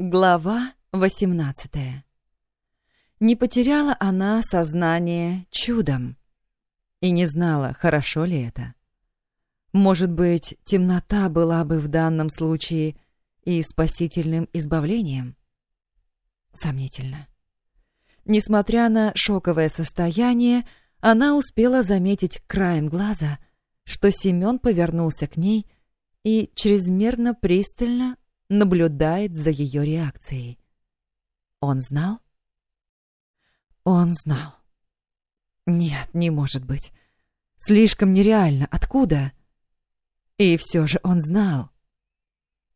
Глава восемнадцатая. Не потеряла она сознание чудом и не знала, хорошо ли это. Может быть, темнота была бы в данном случае и спасительным избавлением? Сомнительно. Несмотря на шоковое состояние, она успела заметить краем глаза, что Семен повернулся к ней и чрезмерно пристально наблюдает за ее реакцией. Он знал? Он знал. Нет, не может быть. Слишком нереально. Откуда? И все же он знал.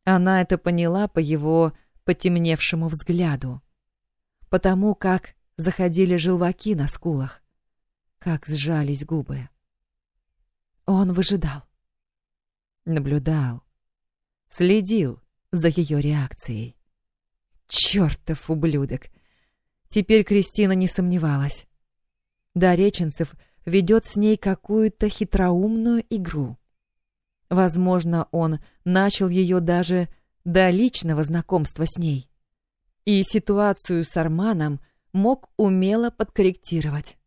Она это поняла по его потемневшему взгляду, потому как заходили желваки на скулах, как сжались губы. Он выжидал, наблюдал, следил за ее реакцией. Чертов ублюдок! Теперь Кристина не сомневалась. Дореченцев ведет с ней какую-то хитроумную игру. Возможно, он начал ее даже до личного знакомства с ней. И ситуацию с Арманом мог умело подкорректировать.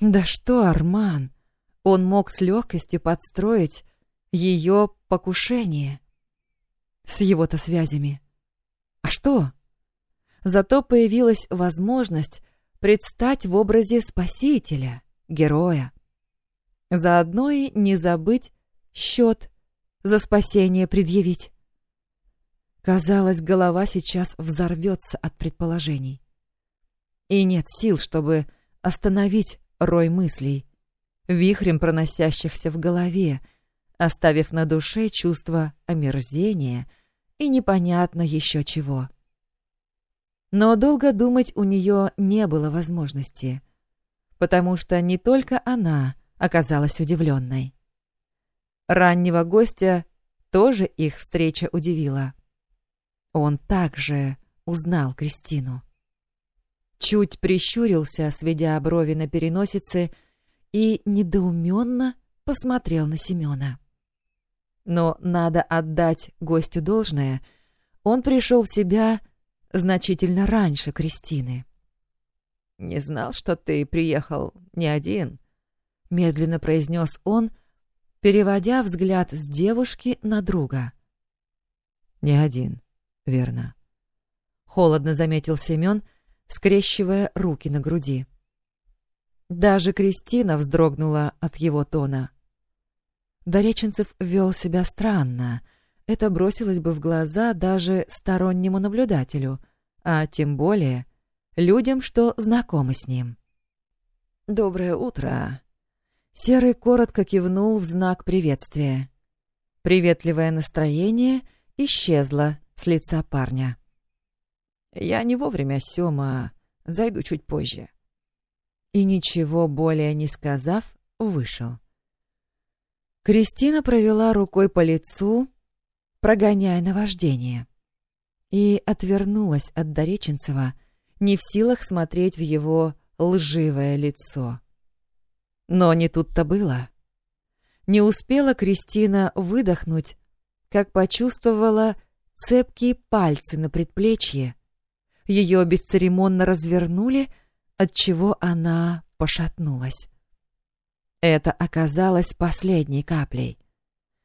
Да что Арман? Он мог с легкостью подстроить ее покушение с его-то связями. А что? Зато появилась возможность предстать в образе спасителя, героя. Заодно и не забыть счет за спасение предъявить. Казалось, голова сейчас взорвется от предположений. И нет сил, чтобы остановить рой мыслей, вихрем проносящихся в голове, оставив на душе чувство омерзения и непонятно еще чего. Но долго думать у нее не было возможности, потому что не только она оказалась удивленной. Раннего гостя тоже их встреча удивила. Он также узнал Кристину. Чуть прищурился, сведя брови на переносице, и недоуменно посмотрел на Семена. Но надо отдать гостю должное, он пришел в себя значительно раньше Кристины. «Не знал, что ты приехал не один», — медленно произнес он, переводя взгляд с девушки на друга. «Не один, верно», — холодно заметил Семен, скрещивая руки на груди. Даже Кристина вздрогнула от его тона. Дореченцев вел себя странно. Это бросилось бы в глаза даже стороннему наблюдателю, а тем более людям, что знакомы с ним. «Доброе утро!» Серый коротко кивнул в знак приветствия. Приветливое настроение исчезло с лица парня. «Я не вовремя, Сёма. Зайду чуть позже». И ничего более не сказав, вышел. Кристина провела рукой по лицу, прогоняя наваждение, и отвернулась от Дореченцева, не в силах смотреть в его лживое лицо. Но не тут-то было. Не успела Кристина выдохнуть, как почувствовала цепкие пальцы на предплечье. Ее бесцеремонно развернули, отчего она пошатнулась. Это оказалось последней каплей.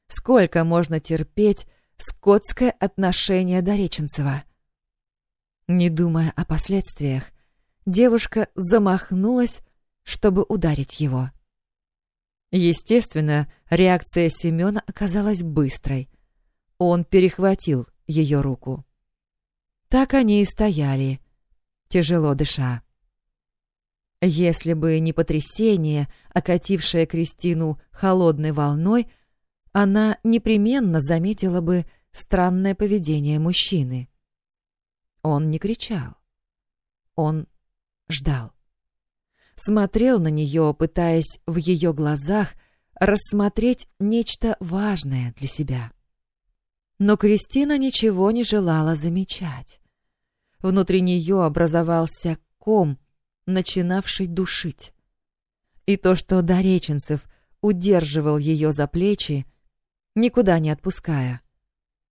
Сколько можно терпеть скотское отношение до Реченцева? Не думая о последствиях, девушка замахнулась, чтобы ударить его. Естественно, реакция Семена оказалась быстрой. Он перехватил ее руку. Так они и стояли, тяжело дыша. Если бы не потрясение, окатившее Кристину холодной волной, она непременно заметила бы странное поведение мужчины. Он не кричал. Он ждал. Смотрел на нее, пытаясь в ее глазах рассмотреть нечто важное для себя. Но Кристина ничего не желала замечать. Внутри нее образовался ком, начинавший душить. И то, что Дореченцев удерживал ее за плечи, никуда не отпуская,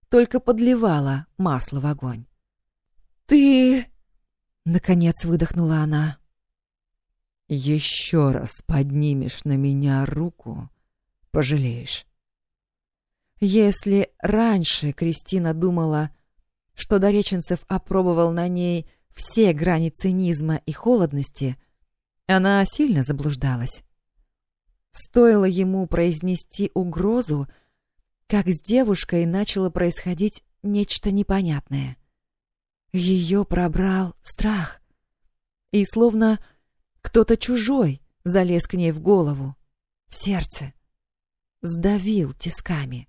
только подливала масло в огонь. «Ты...» — наконец выдохнула она. «Еще раз поднимешь на меня руку, пожалеешь». Если раньше Кристина думала, что Дореченцев опробовал на ней все грани цинизма и холодности, она сильно заблуждалась. Стоило ему произнести угрозу, как с девушкой начало происходить нечто непонятное. Ее пробрал страх. И словно кто-то чужой залез к ней в голову, в сердце, сдавил тисками.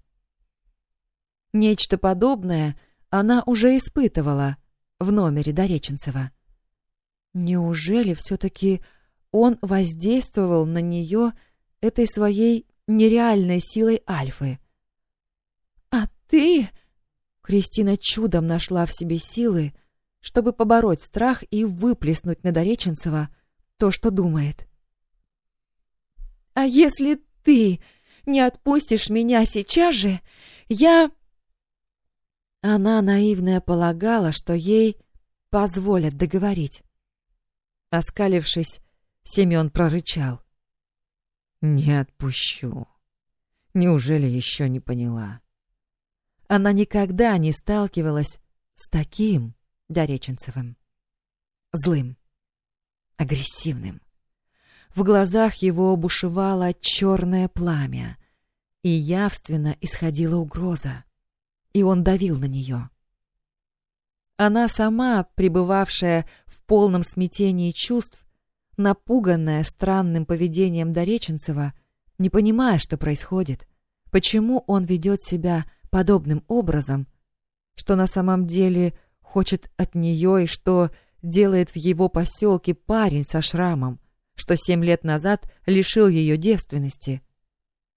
Нечто подобное она уже испытывала в номере Дореченцева. Неужели все-таки он воздействовал на нее этой своей нереальной силой Альфы? «А ты...» Кристина чудом нашла в себе силы, чтобы побороть страх и выплеснуть на Дореченцева то, что думает. «А если ты не отпустишь меня сейчас же, я...» Она наивная полагала, что ей позволят договорить. Оскалившись, Семен прорычал. «Не отпущу. Неужели еще не поняла?» Она никогда не сталкивалась с таким Дореченцевым. Злым, агрессивным. В глазах его бушевало черное пламя, и явственно исходила угроза, и он давил на нее. Она сама, пребывавшая в полном смятении чувств, напуганная странным поведением Дореченцева, не понимая, что происходит, почему он ведет себя подобным образом, что на самом деле хочет от нее и что делает в его поселке парень со шрамом, что семь лет назад лишил ее девственности.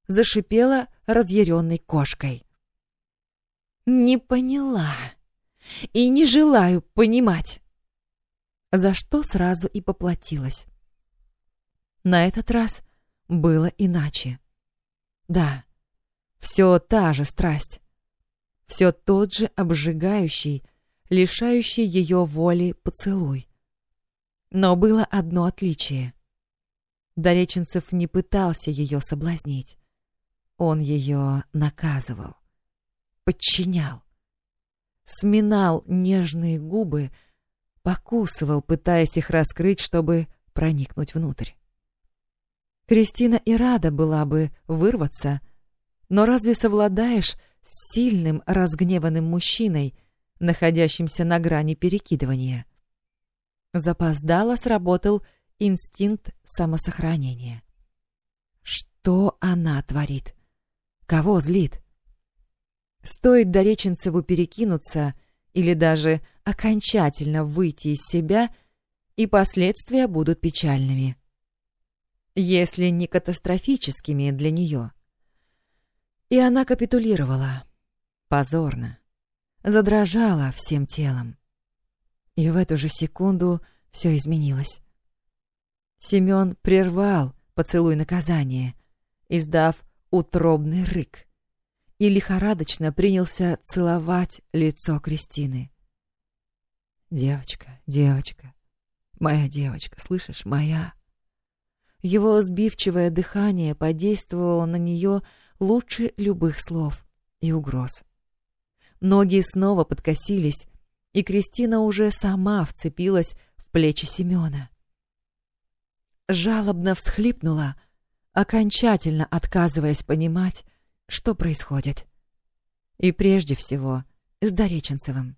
Зашипела разъяренной кошкой. «Не поняла и не желаю понимать», за что сразу и поплатилась. На этот раз было иначе. Да, все та же страсть, все тот же обжигающий, лишающий ее воли поцелуй. Но было одно отличие. Дореченцев не пытался ее соблазнить. Он ее наказывал, подчинял, сминал нежные губы, покусывал, пытаясь их раскрыть, чтобы проникнуть внутрь. Кристина и рада была бы вырваться, но разве совладаешь с сильным разгневанным мужчиной, находящимся на грани перекидывания? Запоздало сработал инстинкт самосохранения. Что она творит? Кого злит? Стоит Дореченцеву перекинуться или даже окончательно выйти из себя, и последствия будут печальными. Если не катастрофическими для нее. И она капитулировала. Позорно. Задрожала всем телом. И в эту же секунду все изменилось. Семен прервал поцелуй наказания, издав утробный рык, и лихорадочно принялся целовать лицо Кристины. «Девочка, девочка, моя девочка, слышишь, моя...» Его сбивчивое дыхание подействовало на нее лучше любых слов и угроз. Ноги снова подкосились, и Кристина уже сама вцепилась в плечи Семена. Жалобно всхлипнула, окончательно отказываясь понимать, что происходит. И прежде всего с Дореченцевым.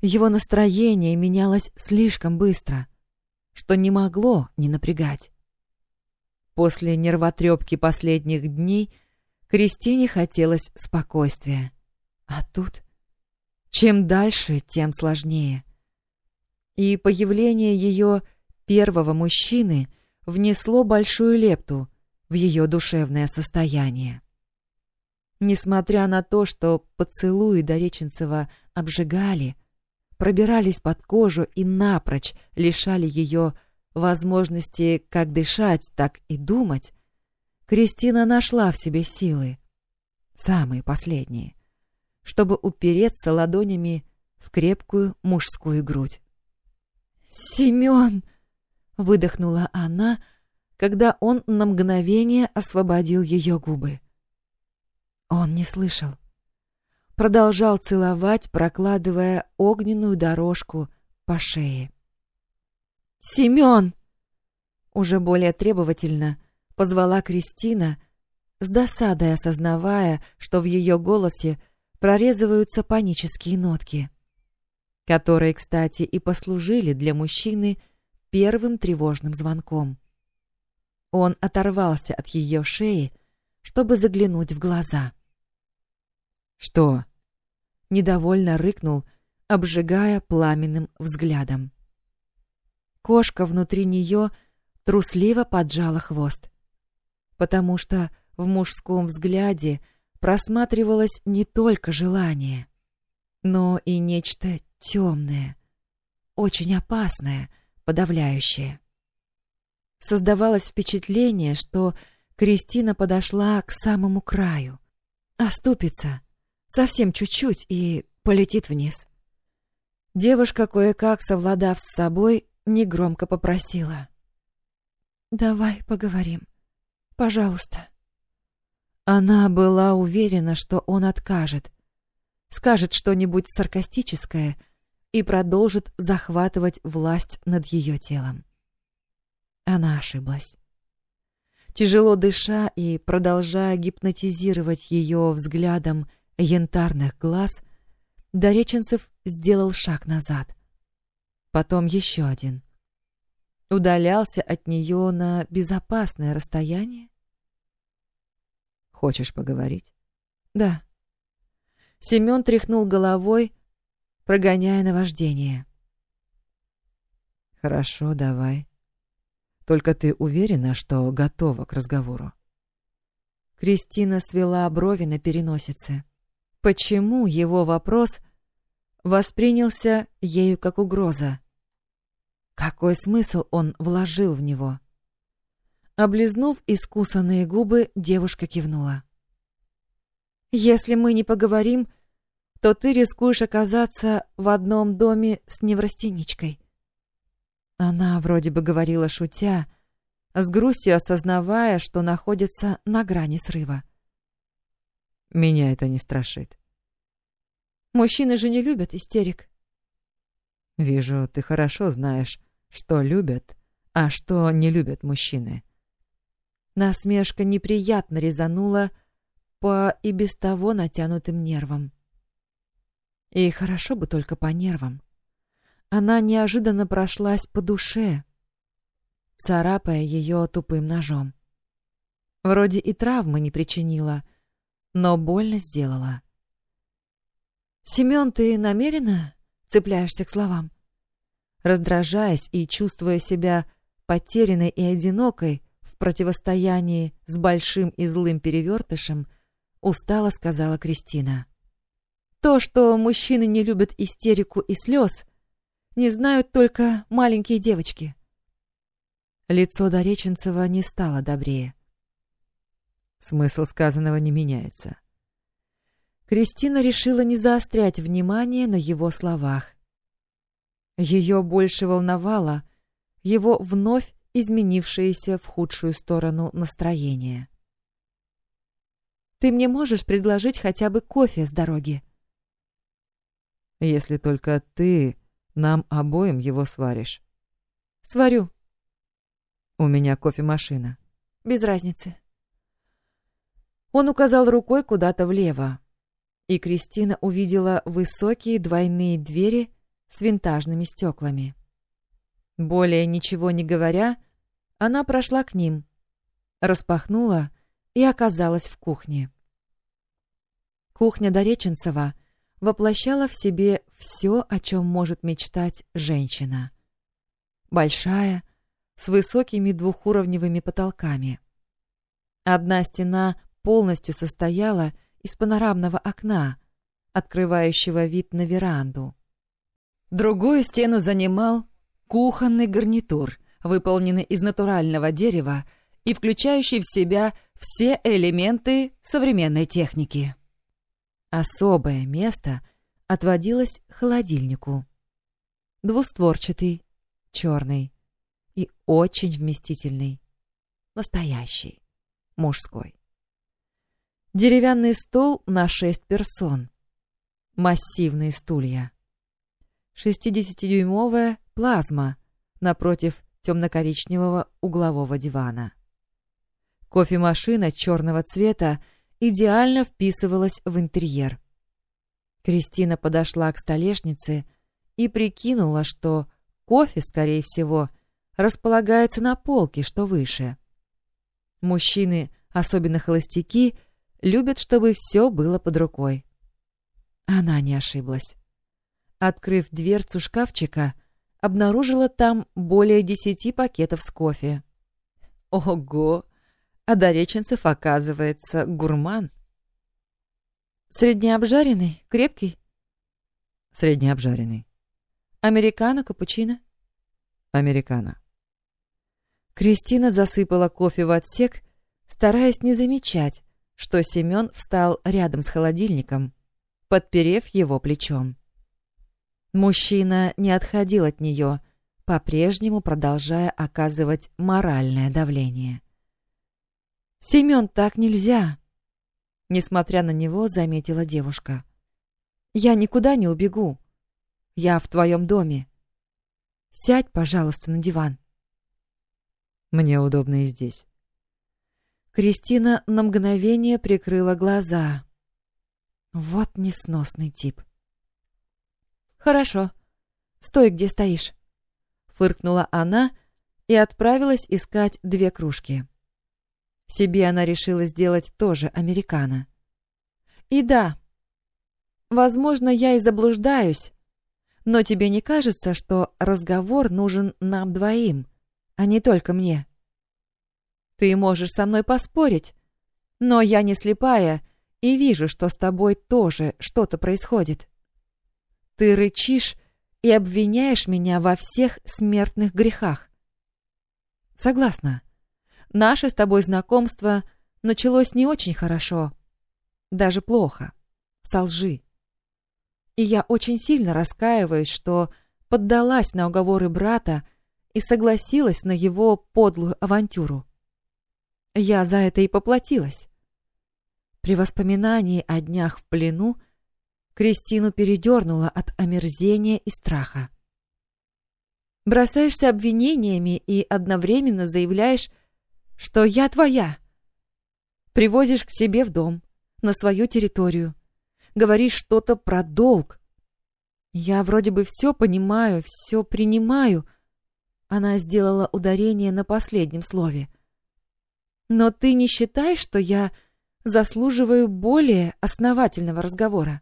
Его настроение менялось слишком быстро, что не могло не напрягать. После нервотрепки последних дней — Кристине хотелось спокойствия. А тут... Чем дальше, тем сложнее. И появление ее первого мужчины внесло большую лепту в ее душевное состояние. Несмотря на то, что поцелуи Дореченцева обжигали, пробирались под кожу и напрочь лишали ее возможности как дышать, так и думать, Кристина нашла в себе силы, самые последние, чтобы упереться ладонями в крепкую мужскую грудь. «Семён!» — выдохнула она, когда он на мгновение освободил ее губы. Он не слышал. Продолжал целовать, прокладывая огненную дорожку по шее. «Семён!» Уже более требовательно позвала Кристина, с досадой осознавая, что в ее голосе прорезываются панические нотки, которые, кстати, и послужили для мужчины первым тревожным звонком. Он оторвался от ее шеи, чтобы заглянуть в глаза. «Что?» — недовольно рыкнул, обжигая пламенным взглядом. Кошка внутри нее трусливо поджала хвост, потому что в мужском взгляде просматривалось не только желание, но и нечто темное, очень опасное, подавляющее. Создавалось впечатление, что Кристина подошла к самому краю, оступится, совсем чуть-чуть и полетит вниз. Девушка, кое-как совладав с собой, негромко попросила. «Давай поговорим. Пожалуйста». Она была уверена, что он откажет, скажет что-нибудь саркастическое и продолжит захватывать власть над ее телом. Она ошиблась. Тяжело дыша и продолжая гипнотизировать ее взглядом янтарных глаз, Дореченцев сделал шаг назад. Потом еще один. Удалялся от нее на безопасное расстояние. «Хочешь поговорить?» «Да». Семен тряхнул головой, прогоняя наваждение. «Хорошо, давай. Только ты уверена, что готова к разговору?» Кристина свела брови на переносице. Почему его вопрос воспринялся ею как угроза? Какой смысл он вложил в него? Облизнув искусанные губы, девушка кивнула. «Если мы не поговорим, то ты рискуешь оказаться в одном доме с неврастеничкой». Она вроде бы говорила шутя, с грустью осознавая, что находится на грани срыва. Меня это не страшит. Мужчины же не любят истерик. Вижу, ты хорошо знаешь, что любят, а что не любят мужчины. Насмешка неприятно резанула по и без того натянутым нервам. И хорошо бы только по нервам. Она неожиданно прошлась по душе, царапая ее тупым ножом. Вроде и травмы не причинила, но больно сделала. «Семен, ты намеренно цепляешься к словам?» Раздражаясь и чувствуя себя потерянной и одинокой в противостоянии с большим и злым перевертышем, устало сказала Кристина. «То, что мужчины не любят истерику и слез, не знают только маленькие девочки. Лицо Дореченцева не стало добрее. Смысл сказанного не меняется. Кристина решила не заострять внимание на его словах. Ее больше волновало его вновь изменившееся в худшую сторону настроение. «Ты мне можешь предложить хотя бы кофе с дороги?» «Если только ты нам обоим его сваришь. Сварю. У меня кофемашина. Без разницы. Он указал рукой куда-то влево, и Кристина увидела высокие двойные двери с винтажными стеклами. Более ничего не говоря, она прошла к ним, распахнула и оказалась в кухне. Кухня Дореченцева — воплощала в себе все, о чем может мечтать женщина. Большая, с высокими двухуровневыми потолками. Одна стена полностью состояла из панорамного окна, открывающего вид на веранду. Другую стену занимал кухонный гарнитур, выполненный из натурального дерева и включающий в себя все элементы современной техники. Особое место отводилась к холодильнику. Двустворчатый, черный и очень вместительный. Настоящий, мужской. Деревянный стол на шесть персон. Массивные стулья. Шестидесятидюймовая плазма напротив темно-коричневого углового дивана. Кофемашина черного цвета идеально вписывалась в интерьер. Кристина подошла к столешнице и прикинула, что кофе, скорее всего, располагается на полке, что выше. Мужчины, особенно холостяки, любят, чтобы все было под рукой. Она не ошиблась. Открыв дверцу шкафчика, обнаружила там более десяти пакетов с кофе. Ого! А Дореченцев, оказывается, гурман. Среднеобжаренный, крепкий? Среднеобжаренный. Американо, капучино? Американо. Кристина засыпала кофе в отсек, стараясь не замечать, что Семен встал рядом с холодильником, подперев его плечом. Мужчина не отходил от нее, по-прежнему продолжая оказывать моральное давление. «Семен, так нельзя!» Несмотря на него, заметила девушка. «Я никуда не убегу. Я в твоем доме. Сядь, пожалуйста, на диван». Мне удобно и здесь. Кристина на мгновение прикрыла глаза. Вот несносный тип. «Хорошо. Стой, где стоишь», — фыркнула она и отправилась искать две кружки. Себе она решила сделать тоже американо. «И да, возможно, я и заблуждаюсь, но тебе не кажется, что разговор нужен нам двоим?» а не только мне. Ты можешь со мной поспорить, но я не слепая и вижу, что с тобой тоже что-то происходит. Ты рычишь и обвиняешь меня во всех смертных грехах. Согласна. Наше с тобой знакомство началось не очень хорошо, даже плохо, со лжи. И я очень сильно раскаиваюсь, что поддалась на уговоры брата и согласилась на его подлую авантюру. Я за это и поплатилась. При воспоминании о днях в плену Кристину передернула от омерзения и страха. Бросаешься обвинениями и одновременно заявляешь, что я твоя. Привозишь к себе в дом, на свою территорию. Говоришь что-то про долг. Я вроде бы все понимаю, все принимаю — она сделала ударение на последнем слове. «Но ты не считаешь, что я заслуживаю более основательного разговора?»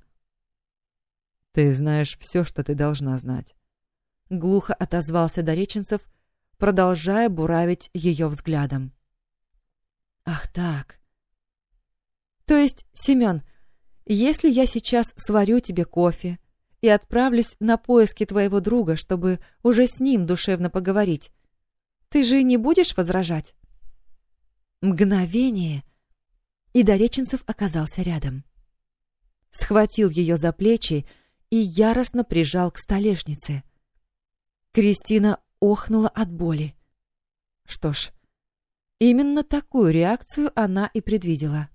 «Ты знаешь все, что ты должна знать», — глухо отозвался Дореченцев, продолжая буравить ее взглядом. «Ах так. То есть, Семен, если я сейчас сварю тебе кофе, и отправлюсь на поиски твоего друга, чтобы уже с ним душевно поговорить. Ты же не будешь возражать?» Мгновение, и Дореченцев оказался рядом. Схватил ее за плечи и яростно прижал к столешнице. Кристина охнула от боли. Что ж, именно такую реакцию она и предвидела.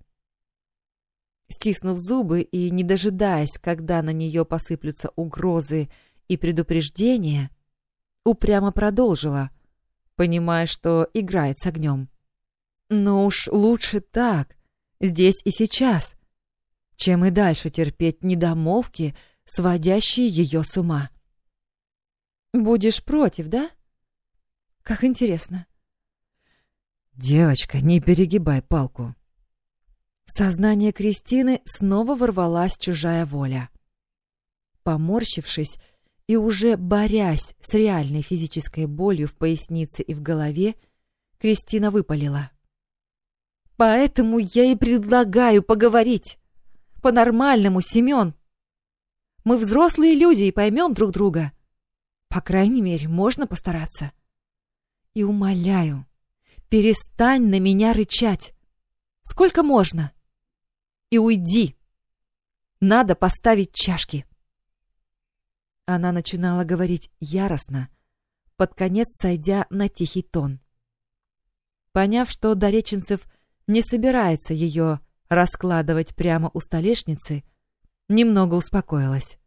Стиснув зубы и не дожидаясь, когда на нее посыплются угрозы и предупреждения, упрямо продолжила, понимая, что играет с огнем. Но уж лучше так, здесь и сейчас, чем и дальше терпеть недомолвки, сводящие ее с ума. «Будешь против, да? Как интересно». «Девочка, не перегибай палку», в сознание Кристины снова ворвалась чужая воля. Поморщившись и уже борясь с реальной физической болью в пояснице и в голове, Кристина выпалила. «Поэтому я и предлагаю поговорить. По-нормальному, Семен. Мы взрослые люди и поймем друг друга. По крайней мере, можно постараться. И умоляю, перестань на меня рычать. Сколько можно?» и уйди. Надо поставить чашки. Она начинала говорить яростно, под конец сойдя на тихий тон. Поняв, что Дореченцев не собирается ее раскладывать прямо у столешницы, немного успокоилась.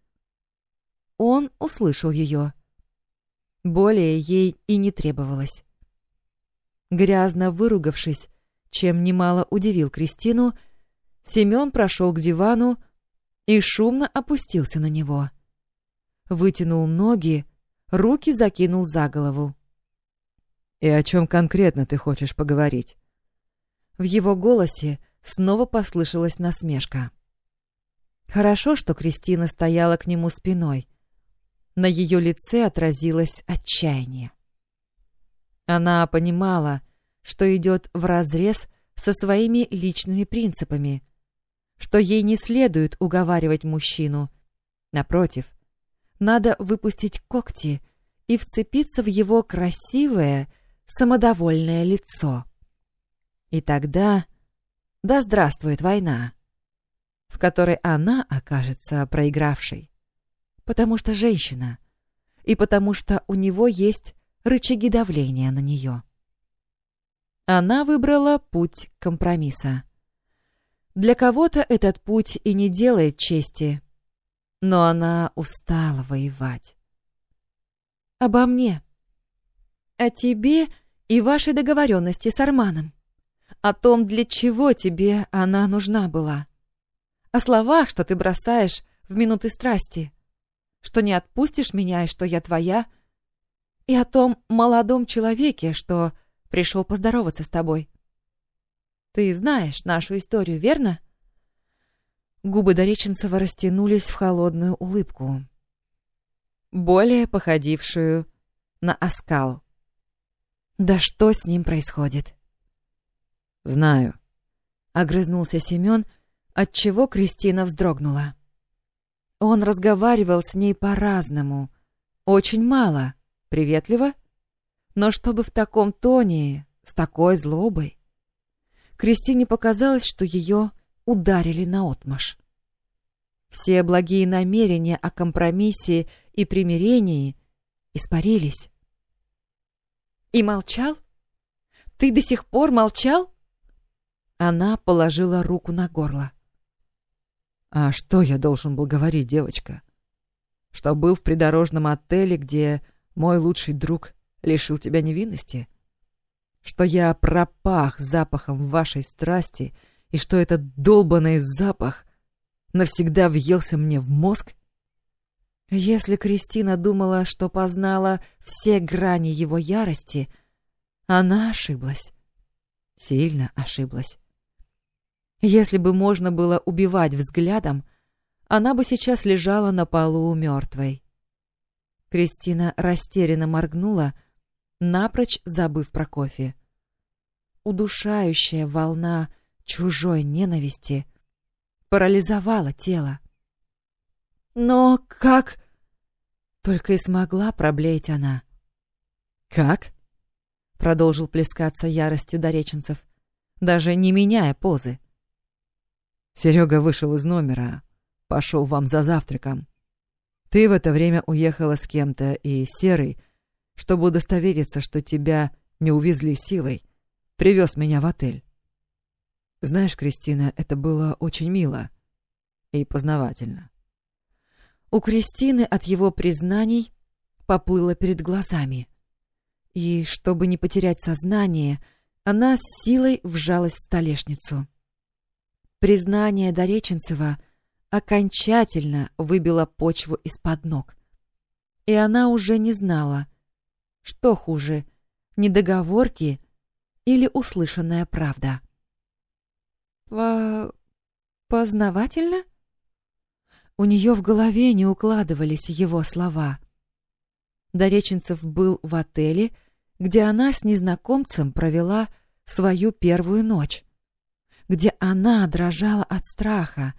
Он услышал ее. Более ей и не требовалось. Грязно выругавшись, чем немало удивил Кристину, Семен прошел к дивану и шумно опустился на него. Вытянул ноги, руки закинул за голову. «И о чем конкретно ты хочешь поговорить?» В его голосе снова послышалась насмешка. Хорошо, что Кристина стояла к нему спиной. На ее лице отразилось отчаяние. Она понимала, что идет вразрез со своими личными принципами, что ей не следует уговаривать мужчину. Напротив, надо выпустить когти и вцепиться в его красивое, самодовольное лицо. И тогда да здравствует война, в которой она окажется проигравшей, потому что женщина, и потому что у него есть рычаги давления на нее. Она выбрала путь компромисса. Для кого-то этот путь и не делает чести, но она устала воевать. «Обо мне. О тебе и вашей договоренности с Арманом. О том, для чего тебе она нужна была. О словах, что ты бросаешь в минуты страсти, что не отпустишь меня и что я твоя, и о том молодом человеке, что пришел поздороваться с тобой. Ты знаешь нашу историю, верно?» Губы Дореченцева растянулись в холодную улыбку, более походившую на оскал. «Да что с ним происходит?» «Знаю», — огрызнулся Семен, отчего Кристина вздрогнула. Он разговаривал с ней по-разному, очень мало, приветливо но чтобы в таком тоне, с такой злобой. Кристине показалось, что ее ударили наотмашь. Все благие намерения о компромиссе и примирении испарились. «И молчал? Ты до сих пор молчал?» Она положила руку на горло. «А что я должен был говорить, девочка? Что был в придорожном отеле, где мой лучший друг лишил тебя невинности? Что я пропах запахом вашей страсти, и что этот долбанный запах навсегда въелся мне в мозг? Если Кристина думала, что познала все грани его ярости, она ошиблась. Сильно ошиблась. Если бы можно было убивать взглядом, она бы сейчас лежала на полу мертвой. Кристина растерянно моргнула, напрочь забыв про кофе. Удушающая волна чужой ненависти парализовала тело. «Но как...» — только и смогла проблеять она. «Как?» — продолжил плескаться яростью Дореченцев, даже не меняя позы. Серега вышел из номера, пошел вам за завтраком. Ты в это время уехала с кем-то, и Серый — чтобы удостовериться, что тебя не увезли силой, привез меня в отель. Знаешь, Кристина, это было очень мило и познавательно. У Кристины от его признаний поплыло перед глазами. И, чтобы не потерять сознание, она с силой вжалась в столешницу. Признание Дореченцева окончательно выбило почву из-под ног. И она уже не знала, что хуже, недоговорки или услышанная правда? По... познавательно? У нее в голове не укладывались его слова. Дореченцев был в отеле, где она с незнакомцем провела свою первую ночь, где она дрожала от страха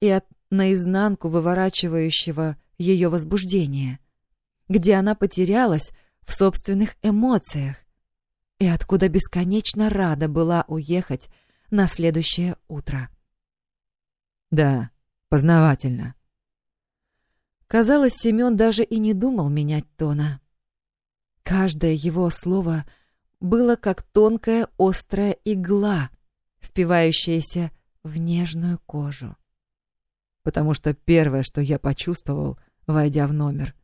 и от наизнанку выворачивающего ее возбуждения, где она потерялась в собственных эмоциях и откуда бесконечно рада была уехать на следующее утро. Да, познавательно. Казалось, Семен даже и не думал менять тона. Каждое его слово было как тонкая острая игла, впивающаяся в нежную кожу. Потому что первое, что я почувствовал, войдя в номер,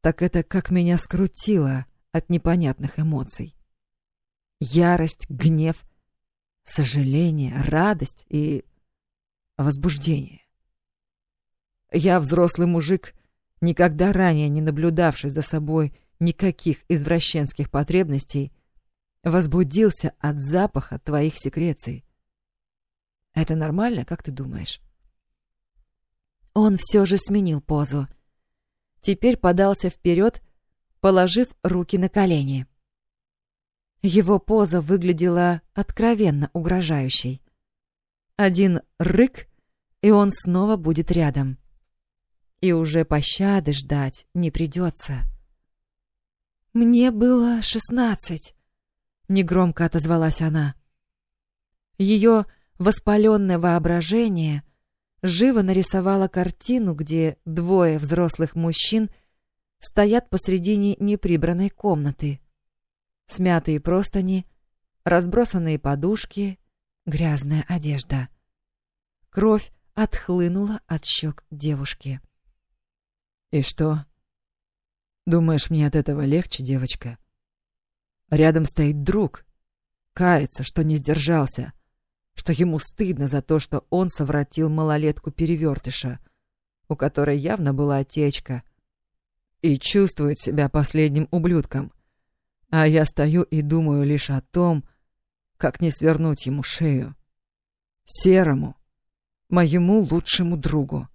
так это как меня скрутило от непонятных эмоций. Ярость, гнев, сожаление, радость и возбуждение. Я взрослый мужик, никогда ранее не наблюдавший за собой никаких извращенских потребностей, возбудился от запаха твоих секреций. Это нормально, как ты думаешь? Он все же сменил позу. Теперь подался вперед, положив руки на колени. Его поза выглядела откровенно угрожающей. Один рык, и он снова будет рядом. И уже пощады ждать не придется. «Мне было шестнадцать», — негромко отозвалась она. Ее воспаленное воображение живо нарисовало картину, где двое взрослых мужчин стоят посредине неприбранной комнаты. Смятые простыни, разбросанные подушки, грязная одежда. Кровь отхлынула от щек девушки. «И что? Думаешь, мне от этого легче, девочка? Рядом стоит друг, кается, что не сдержался, что ему стыдно за то, что он совратил малолетку-перевертыша, у которой явно была отечка, и чувствует себя последним ублюдком. А я стою и думаю лишь о том, как не свернуть ему шею. Серому, моему лучшему другу.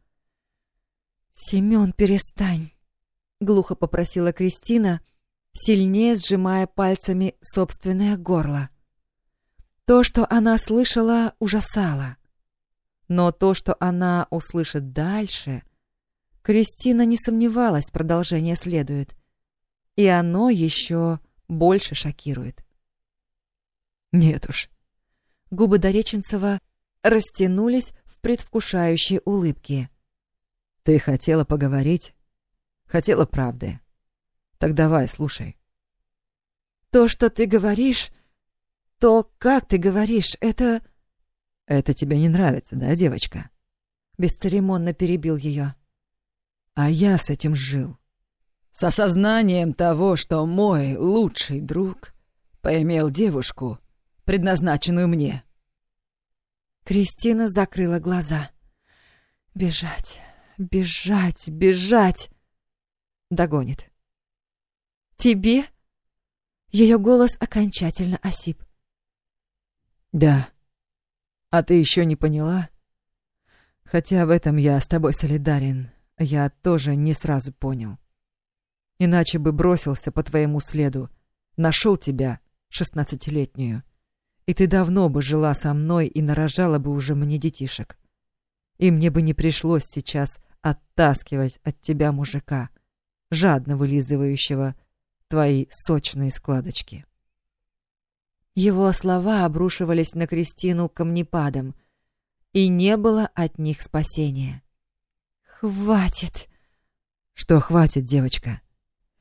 «Семён, перестань!» — глухо попросила Кристина, сильнее сжимая пальцами собственное горло. То, что она слышала, ужасало. Но то, что она услышит дальше... Кристина не сомневалась, продолжение следует. И оно еще больше шокирует. Нет уж. Губы Дореченцева растянулись в предвкушающей улыбке. Ты хотела поговорить? Хотела правды. Так давай, слушай. То, что ты говоришь, то, как ты говоришь, это... Это тебе не нравится, да, девочка? Бесцеремонно перебил ее. А я с этим жил. С осознанием того, что мой лучший друг поимел девушку, предназначенную мне. Кристина закрыла глаза. Бежать, бежать, бежать. Догонит. Тебе? Ее голос окончательно осип. Да. А ты еще не поняла? Хотя в этом я с тобой солидарен. Я тоже не сразу понял. Иначе бы бросился по твоему следу. Нашел тебя, шестнадцатилетнюю. И ты давно бы жила со мной и нарожала бы уже мне детишек. И мне бы не пришлось сейчас оттаскивать от тебя мужика, жадно вылизывающего твои сочные складочки. Его слова обрушивались на Кристину камнепадом, и не было от них спасения. «Хватит!» «Что хватит, девочка?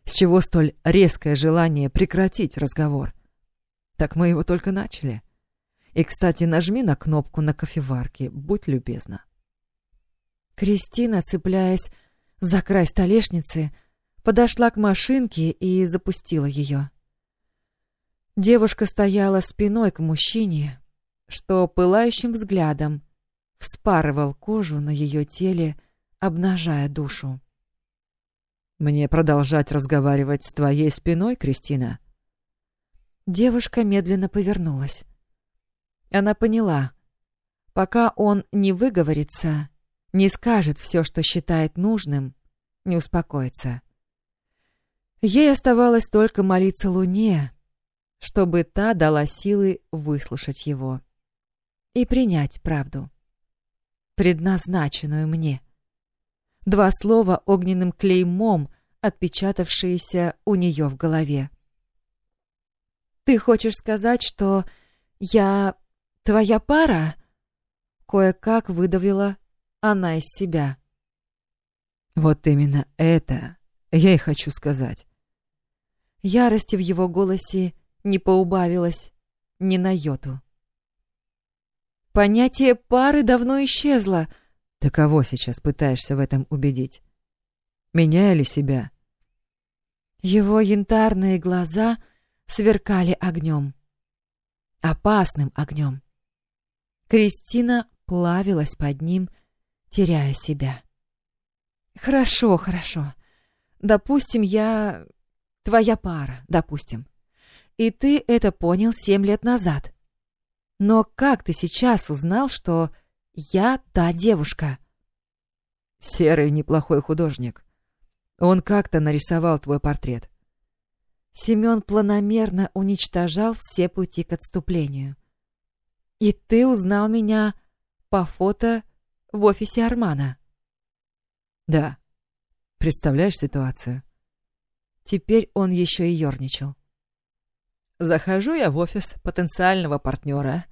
С чего столь резкое желание прекратить разговор? Так мы его только начали. И, кстати, нажми на кнопку на кофеварке, будь любезна». Кристина, цепляясь за край столешницы, подошла к машинке и запустила ее. Девушка стояла спиной к мужчине, что пылающим взглядом вспарывал кожу на ее теле, обнажая душу. «Мне продолжать разговаривать с твоей спиной, Кристина?» Девушка медленно повернулась. Она поняла, пока он не выговорится, не скажет все, что считает нужным, не успокоится. Ей оставалось только молиться Луне, чтобы та дала силы выслушать его и принять правду, предназначенную мне. Два слова огненным клеймом, отпечатавшиеся у нее в голове. «Ты хочешь сказать, что я твоя пара?» Кое-как выдавила она из себя. Вот именно это я и хочу сказать. Ярости в его голосе не поубавилось ни на йоту. Понятие пары давно исчезло. Ты кого сейчас пытаешься в этом убедить? Меня или себя? Его янтарные глаза сверкали огнем. Опасным огнем. Кристина плавилась под ним, теряя себя. «Хорошо, хорошо. Допустим, я твоя пара, допустим. И ты это понял семь лет назад. Но как ты сейчас узнал, что я та девушка?» «Серый неплохой художник. Он как-то нарисовал твой портрет. Семен планомерно уничтожал все пути к отступлению. И ты узнал меня по фото в офисе Армана. Да. Представляешь ситуацию? Теперь он еще и ерничал. Захожу я в офис потенциального партнера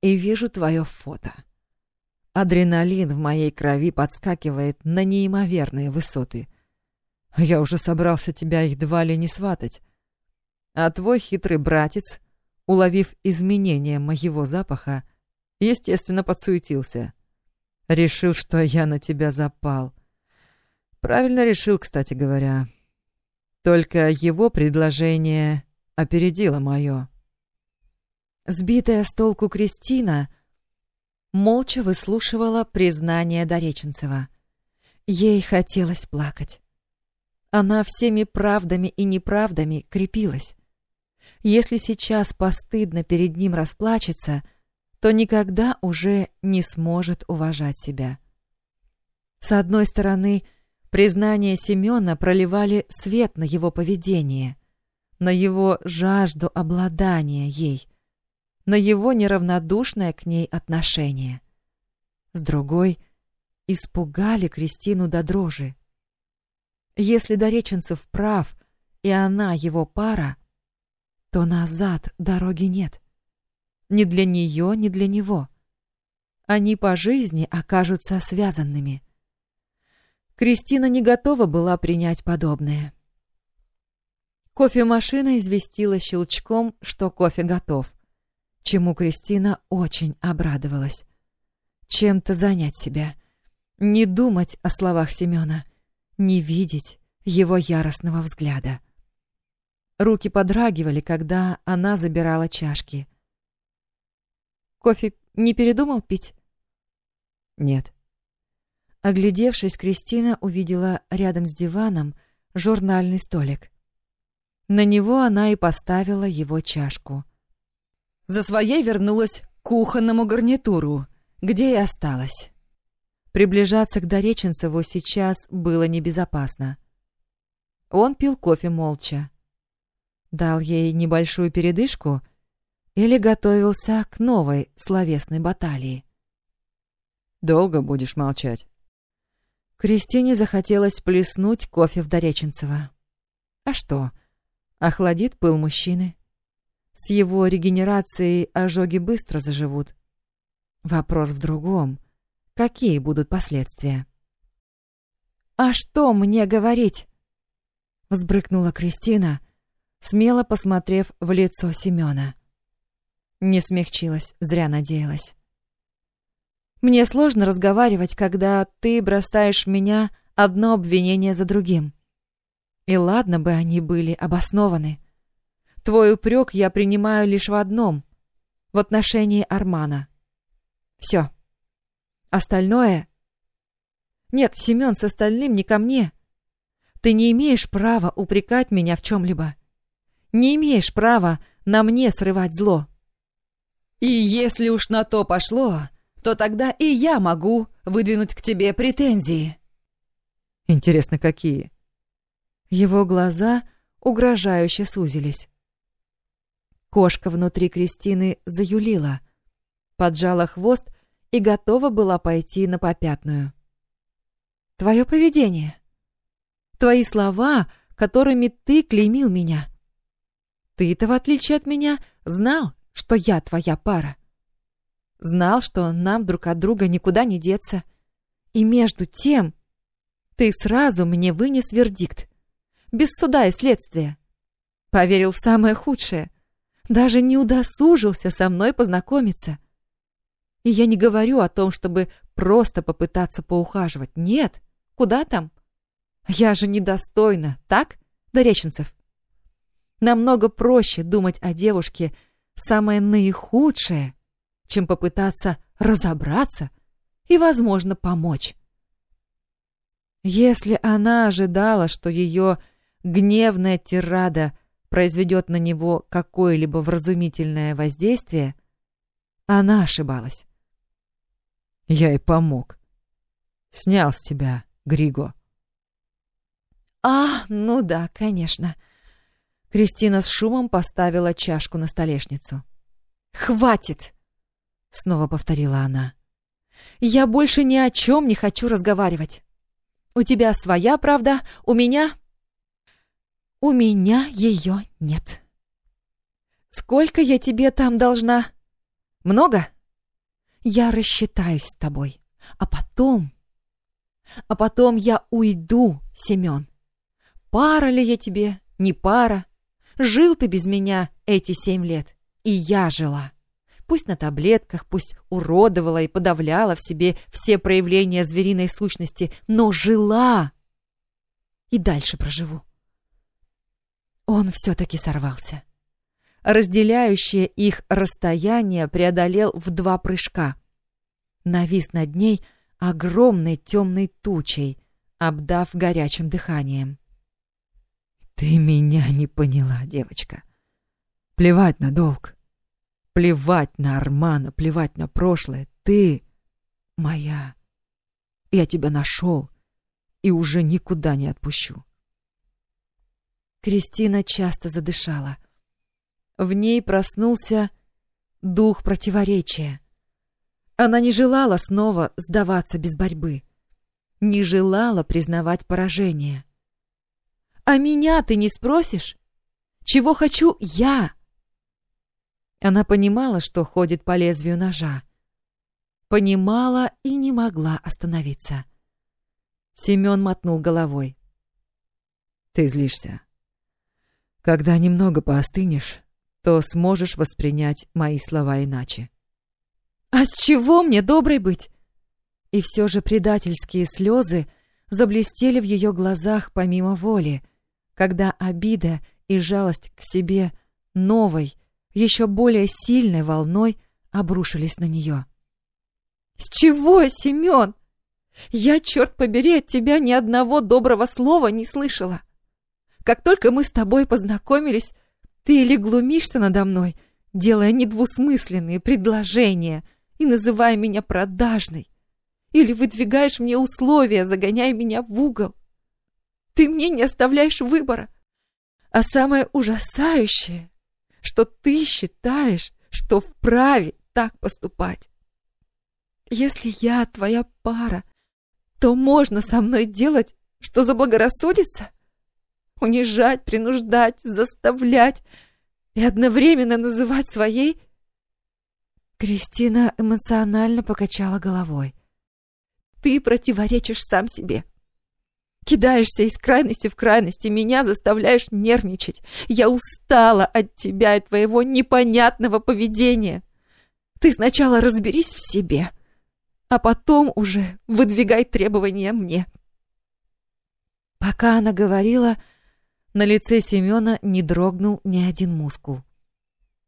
и вижу твое фото. Адреналин в моей крови подскакивает на неимоверные высоты — я уже собрался тебя едва ли не сватать. А твой хитрый братец, уловив изменения моего запаха, естественно, подсуетился. Решил, что я на тебя запал. Правильно решил, кстати говоря. Только его предложение опередило мое. Сбитая с толку Кристина молча выслушивала признание Дореченцева. Ей хотелось плакать. Она всеми правдами и неправдами крепилась. Если сейчас постыдно перед ним расплачется, то никогда уже не сможет уважать себя. С одной стороны, признания Семена проливали свет на его поведение, на его жажду обладания ей, на его неравнодушное к ней отношение. С другой, испугали Кристину до дрожи. Если Дореченцев прав, и она его пара, то назад дороги нет. Ни для нее, ни для него. Они по жизни окажутся связанными. Кристина не готова была принять подобное. Кофемашина известила щелчком, что кофе готов, чему Кристина очень обрадовалась. Чем-то занять себя, не думать о словах Семена — не видеть его яростного взгляда. Руки подрагивали, когда она забирала чашки. «Кофе не передумал пить?» «Нет». Оглядевшись, Кристина увидела рядом с диваном журнальный столик. На него она и поставила его чашку. За своей вернулась к кухонному гарнитуру, где и осталась. Приближаться к Дореченцеву сейчас было небезопасно. Он пил кофе молча. Дал ей небольшую передышку или готовился к новой словесной баталии. «Долго будешь молчать?» Кристине захотелось плеснуть кофе в Дореченцева. А что? Охладит пыл мужчины. С его регенерацией ожоги быстро заживут. Вопрос в другом — какие будут последствия. «А что мне говорить?» — взбрыкнула Кристина, смело посмотрев в лицо Семёна. Не смягчилась, зря надеялась. «Мне сложно разговаривать, когда ты бросаешь в меня одно обвинение за другим. И ладно бы они были обоснованы. Твой упрек я принимаю лишь в одном — в отношении Армана. Все. Остальное... Нет, Семен, с остальным не ко мне. Ты не имеешь права упрекать меня в чем-либо. Не имеешь права на мне срывать зло. И если уж на то пошло, то тогда и я могу выдвинуть к тебе претензии. Интересно, какие? Его глаза угрожающе сузились. Кошка внутри Кристины заюлила, поджала хвост и готова была пойти на попятную. Твое поведение. Твои слова, которыми ты клеймил меня. Ты-то, в отличие от меня, знал, что я твоя пара. Знал, что нам друг от друга никуда не деться. И между тем, Ты сразу мне вынес вердикт. Без суда и следствия. Поверил в самое худшее. Даже не удосужился со мной познакомиться. И я не говорю о том, чтобы просто попытаться поухаживать. Нет, куда там? Я же недостойна, так, Дореченцев? Намного проще думать о девушке самое наихудшее, чем попытаться разобраться и, возможно, помочь. Если она ожидала, что ее гневная тирада произведет на него какое-либо вразумительное воздействие, она ошибалась. Я и помог. Снял с тебя, Григо. А, ну да, конечно. Кристина с шумом поставила чашку на столешницу. Хватит, снова повторила она. Я больше ни о чем не хочу разговаривать. У тебя своя правда, у меня... У меня ее нет. Сколько я тебе там должна? Много? Я рассчитаюсь с тобой. А потом... А потом я уйду, Семен. Пара ли я тебе, не пара? Жил ты без меня эти семь лет, и я жила. Пусть на таблетках, пусть уродовала и подавляла в себе все проявления звериной сущности, но жила. И дальше проживу. Он все-таки сорвался. Разделяющее их расстояние преодолел в два прыжка. Навис над ней огромной темной тучей, обдав горячим дыханием. «Ты меня не поняла, девочка. Плевать на долг. Плевать на Армана, плевать на прошлое. Ты моя. Я тебя нашел и уже никуда не отпущу. Кристина часто задышала. В ней проснулся дух противоречия. Она не желала снова сдаваться без борьбы. Не желала признавать поражение. «А меня ты не спросишь? Чего хочу я?» Она понимала, что ходит по лезвию ножа. Понимала и не могла остановиться. Семен мотнул головой. «Ты злишься. Когда немного поостынешь, то сможешь воспринять мои слова иначе». «А с чего мне доброй быть?» И все же предательские слезы заблестели в ее глазах помимо воли, когда обида и жалость к себе новой, еще более сильной волной обрушились на нее. «С чего, Семен? Я, черт побери, от тебя ни одного доброго слова не слышала. Как только мы с тобой познакомились, ты или глумишься надо мной, делая недвусмысленные предложения и называя меня продажной, или выдвигаешь мне условия, загоняя меня в угол. Ты мне не оставляешь выбора. А самое ужасающее, что ты считаешь, что вправе так поступать. Если я твоя пара, то можно со мной делать, что заблагорассудится? Унижать, принуждать, заставлять и одновременно называть своей? Кристина эмоционально покачала головой. Ты противоречишь сам себе. Кидаешься из крайности в крайности, меня заставляешь нервничать. Я устала от тебя и твоего непонятного поведения. Ты сначала разберись в себе, а потом уже выдвигай требования мне. Пока она говорила, на лице Семена не дрогнул ни один мускул.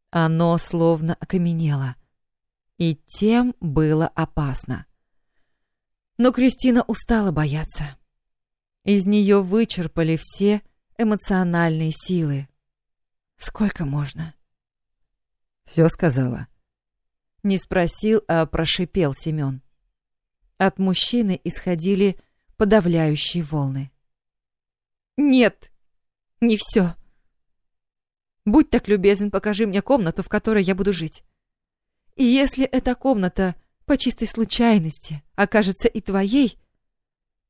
Оно словно окаменело. И тем было опасно. Но Кристина устала бояться. Из нее вычерпали все эмоциональные силы. Сколько можно? Все сказала. Не спросил, а прошипел Семен. От мужчины исходили подавляющие волны. Нет, не все. Будь так любезен, покажи мне комнату, в которой я буду жить. И если эта комната по чистой случайности окажется и твоей,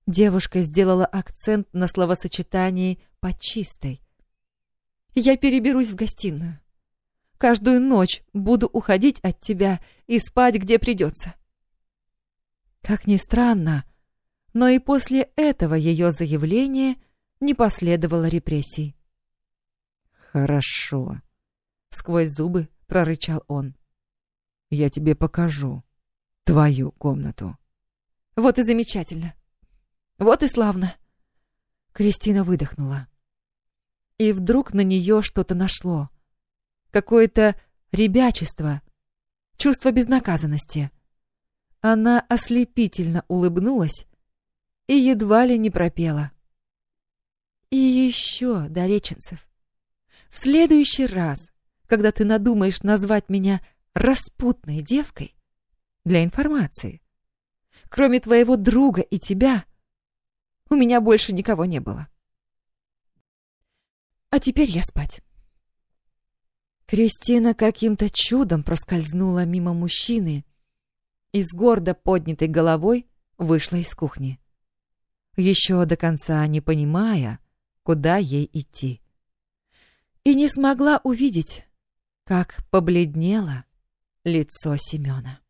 Девушка сделала акцент на словосочетании «по чистой». «Я переберусь в гостиную. Каждую ночь буду уходить от тебя и спать, где придется». Как ни странно, Но и после этого ее заявления не последовало репрессий. «Хорошо», — сквозь зубы прорычал он. «Я тебе покажу твою комнату». «Вот и замечательно. Вот и славно». Кристина выдохнула. И вдруг на нее что-то нашло. Какое-то ребячество, чувство безнаказанности. Она ослепительно улыбнулась и едва ли не пропела. «И еще, Дореченцев, в следующий раз, когда ты надумаешь назвать меня распутной девкой, для информации, кроме твоего друга и тебя, у меня больше никого не было. А теперь я спать». Кристина каким-то чудом проскользнула мимо мужчины и с гордо поднятой головой вышла из кухни. Еще до конца не понимая, куда ей идти и не смогла увидеть, как побледнело лицо Семена.